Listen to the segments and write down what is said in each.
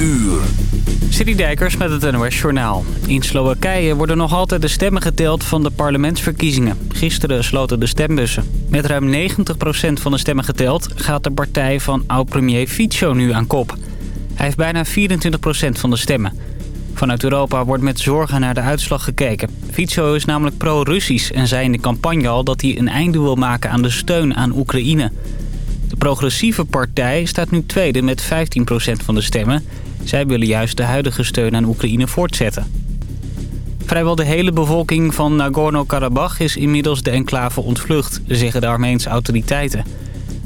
uur. City Dijkers met het NOS Journaal. In Slowakije worden nog altijd de stemmen geteld van de parlementsverkiezingen. Gisteren sloten de stembussen. Met ruim 90% van de stemmen geteld gaat de partij van oud-premier Fico nu aan kop. Hij heeft bijna 24% van de stemmen. Vanuit Europa wordt met zorgen naar de uitslag gekeken. Fico is namelijk pro-Russisch en zei in de campagne al dat hij een einde wil maken aan de steun aan Oekraïne. De progressieve partij staat nu tweede met 15% van de stemmen. Zij willen juist de huidige steun aan Oekraïne voortzetten. Vrijwel de hele bevolking van Nagorno-Karabakh is inmiddels de enclave ontvlucht, zeggen de Armeense autoriteiten.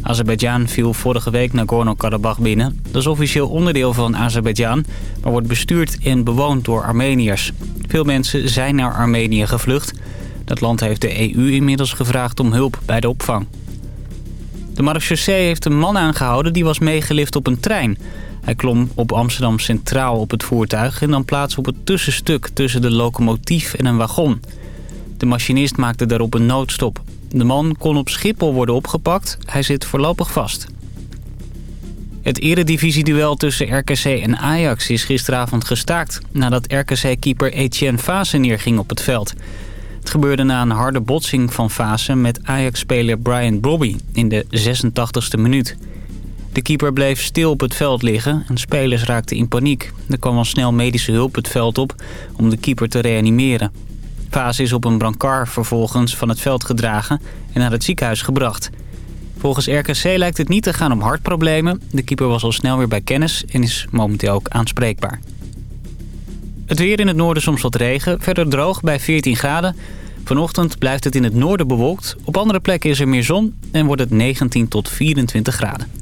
Azerbeidzjan viel vorige week Nagorno-Karabakh binnen. Dat is officieel onderdeel van Azerbeidzjan, maar wordt bestuurd en bewoond door Armeniërs. Veel mensen zijn naar Armenië gevlucht. Dat land heeft de EU inmiddels gevraagd om hulp bij de opvang. De marechaussee heeft een man aangehouden die was meegelift op een trein. Hij klom op Amsterdam Centraal op het voertuig... en dan plaats op het tussenstuk tussen de locomotief en een wagon. De machinist maakte daarop een noodstop. De man kon op Schiphol worden opgepakt. Hij zit voorlopig vast. Het eredivisieduel tussen RKC en Ajax is gisteravond gestaakt... nadat RKC-keeper Etienne Fase neerging op het veld. Het gebeurde na een harde botsing van Fase met Ajax-speler Brian Brobby in de 86e minuut. De keeper bleef stil op het veld liggen en spelers raakten in paniek. Er kwam al snel medische hulp het veld op om de keeper te reanimeren. Fase is op een brancard vervolgens van het veld gedragen en naar het ziekenhuis gebracht. Volgens RKC lijkt het niet te gaan om hartproblemen. De keeper was al snel weer bij kennis en is momenteel ook aanspreekbaar. Het weer in het noorden soms wat regen, verder droog bij 14 graden. Vanochtend blijft het in het noorden bewolkt. Op andere plekken is er meer zon en wordt het 19 tot 24 graden.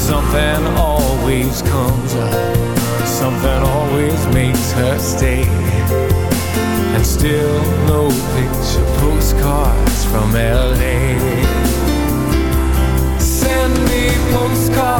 Something always comes up, something always makes her stay. And still no picture postcards from LA Send me LA,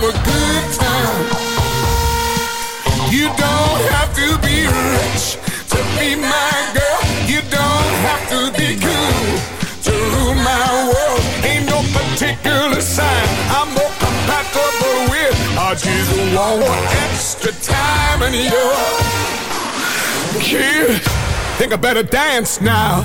A good time. You don't have to be rich to be my girl. You don't have to be cool to rule my world. Ain't no particular sign I'm more compatible with. I just want extra time and you're Kid, think I better dance now.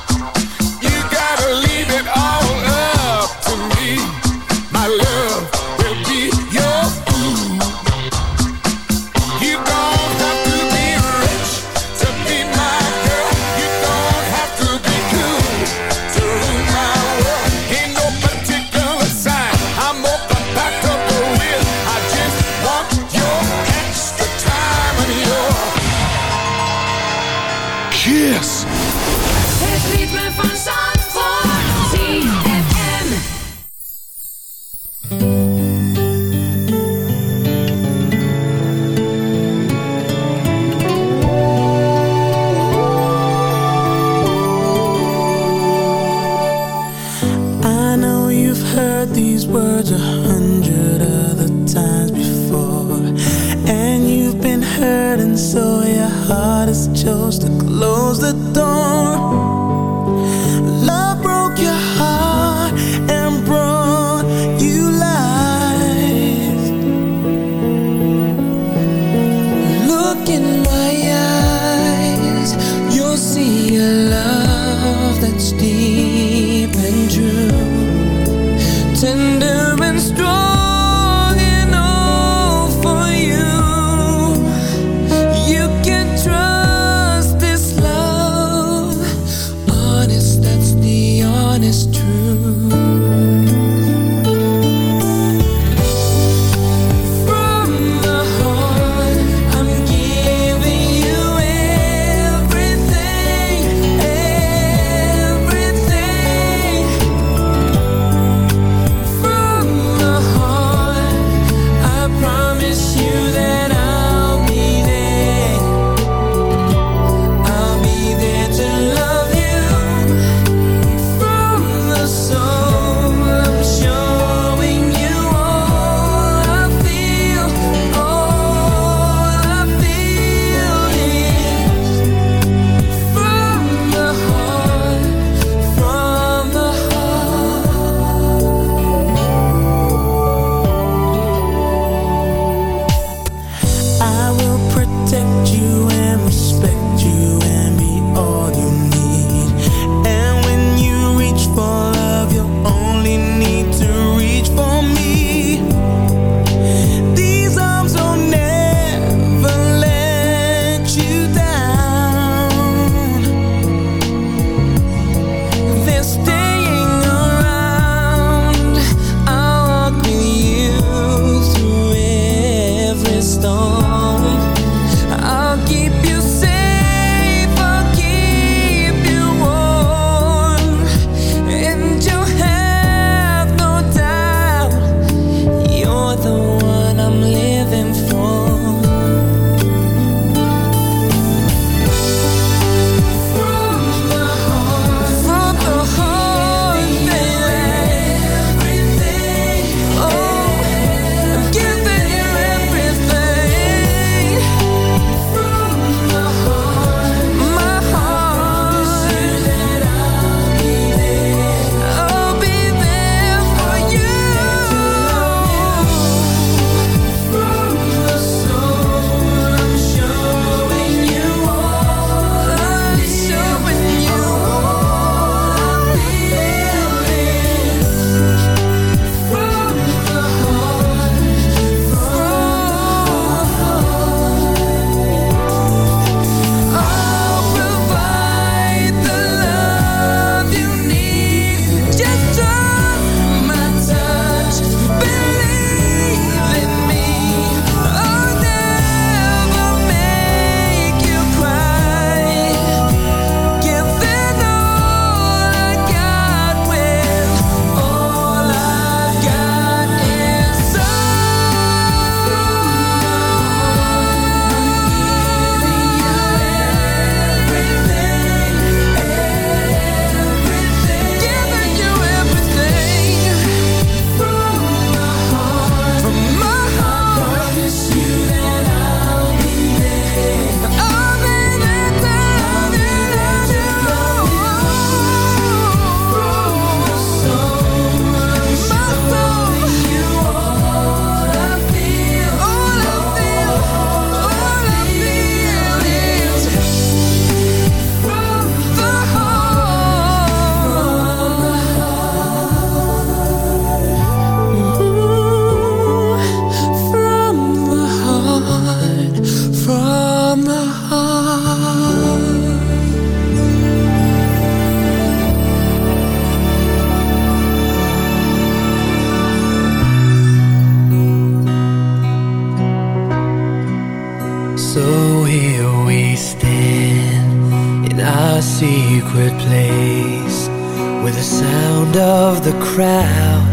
Where the sound of the crowd.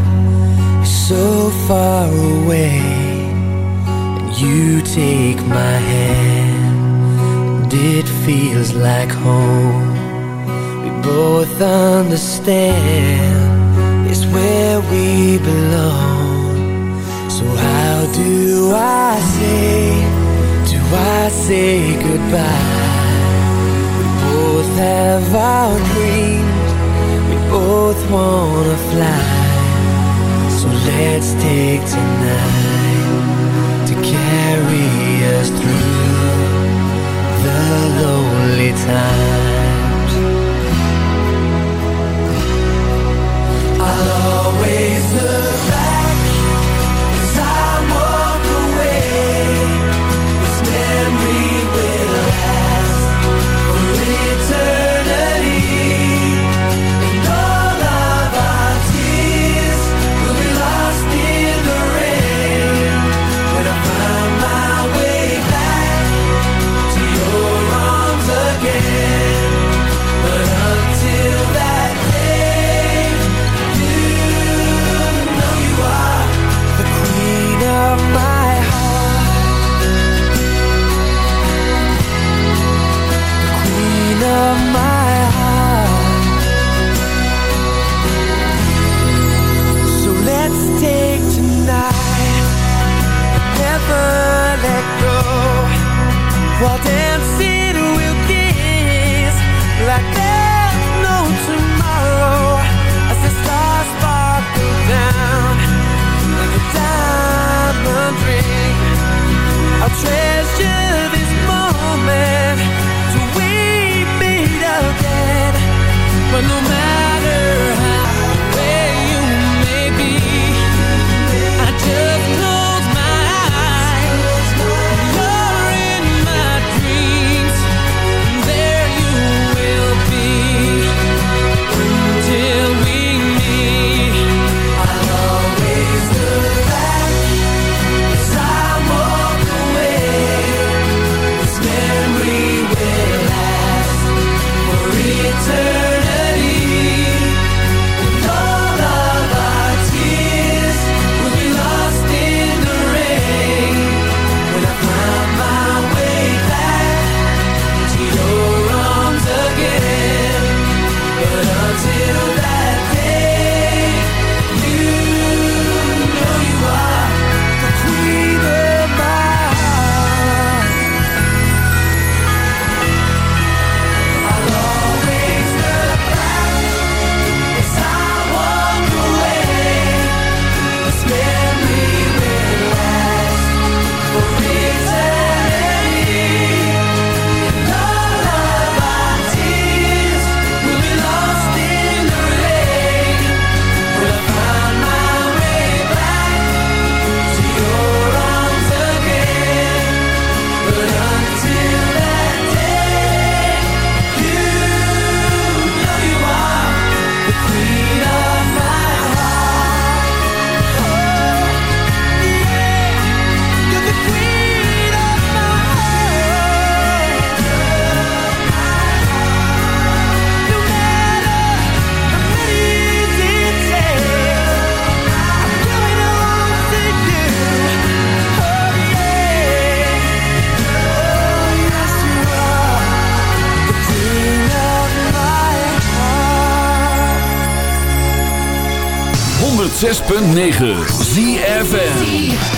Is so far away And you take my hand. And it feels like home. We both understand It's where we belong. So how do I say Do I say goodbye? We both have our dreams. We both wanna fly. So let's take tonight To carry us through The lonely time. What 106.9 ZFN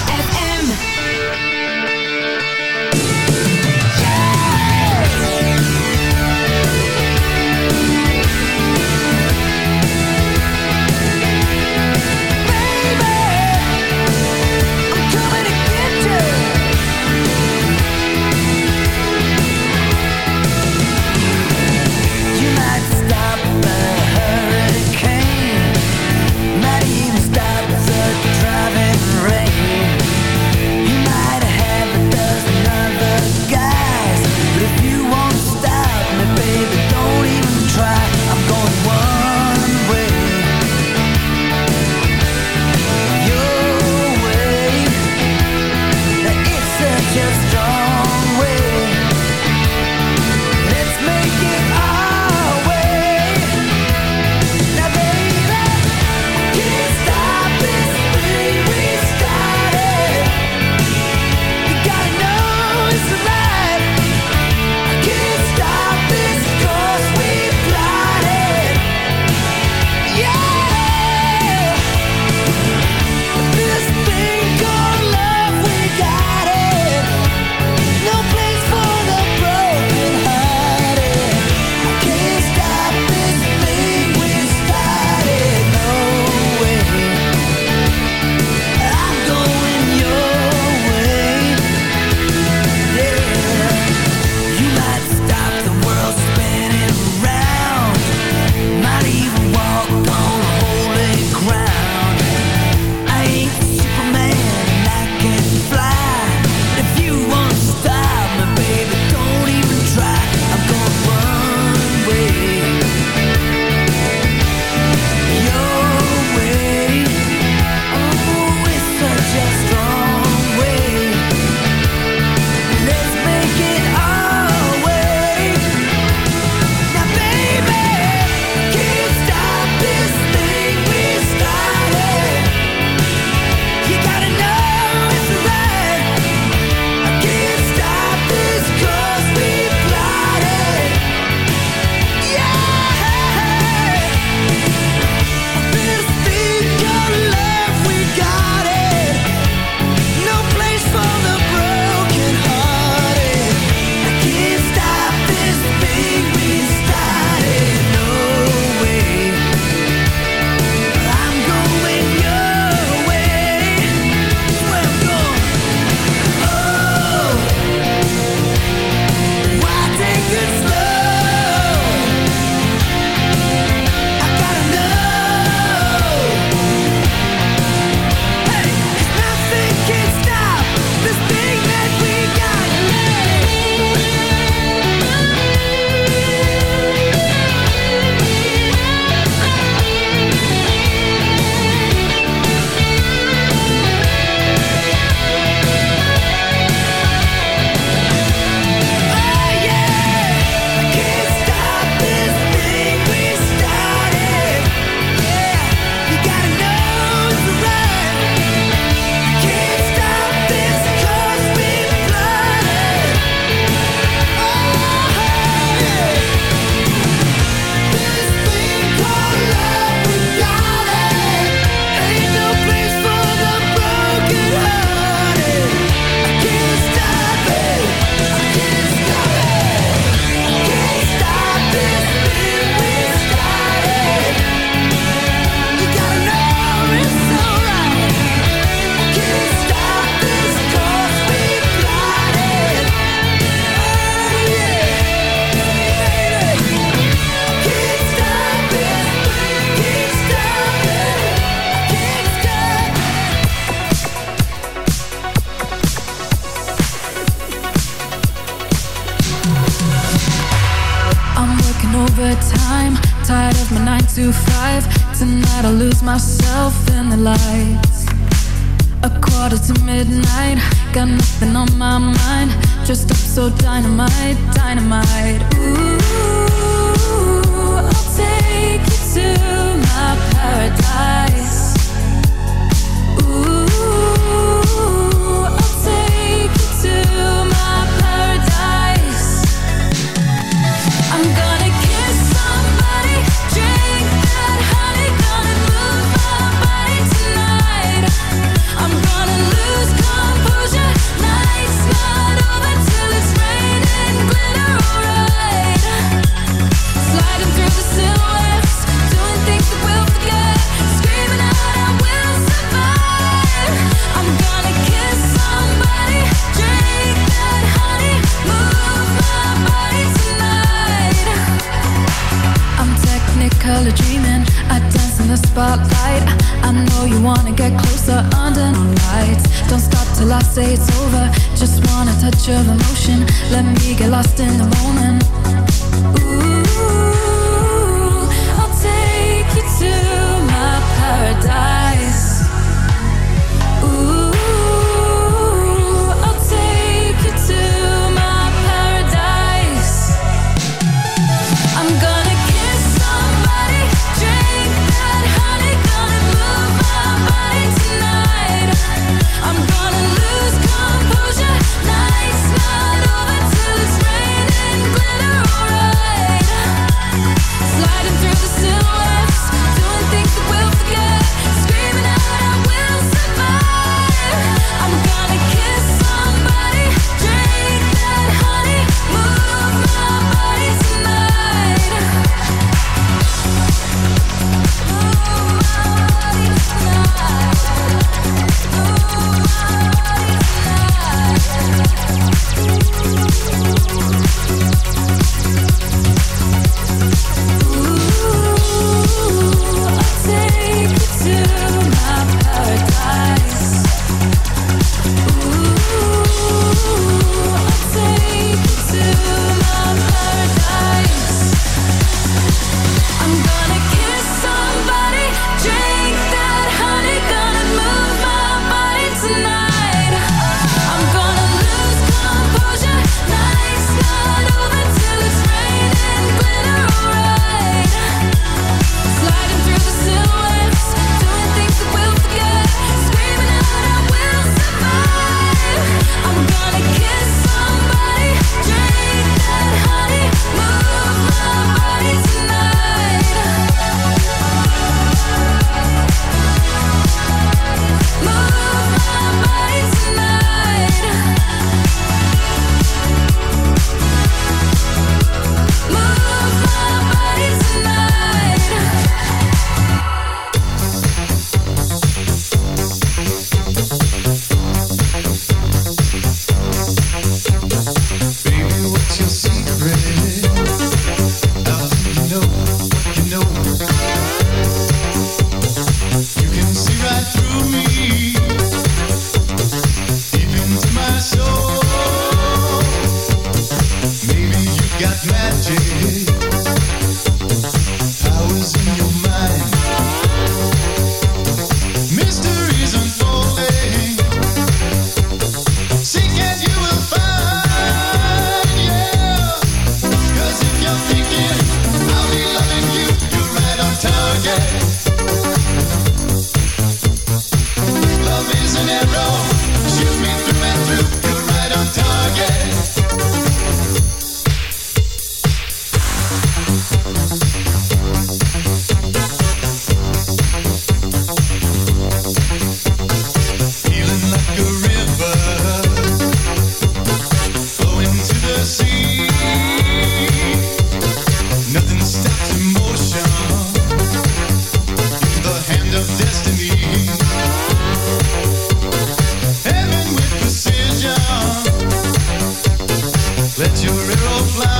spotlight. I know you wanna get closer under no lights. Don't stop till I say it's over. Just want a touch of emotion. Let me get lost in the moment. Ooh, I'll take you to my paradise. Let your arrow fly.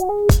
Lonely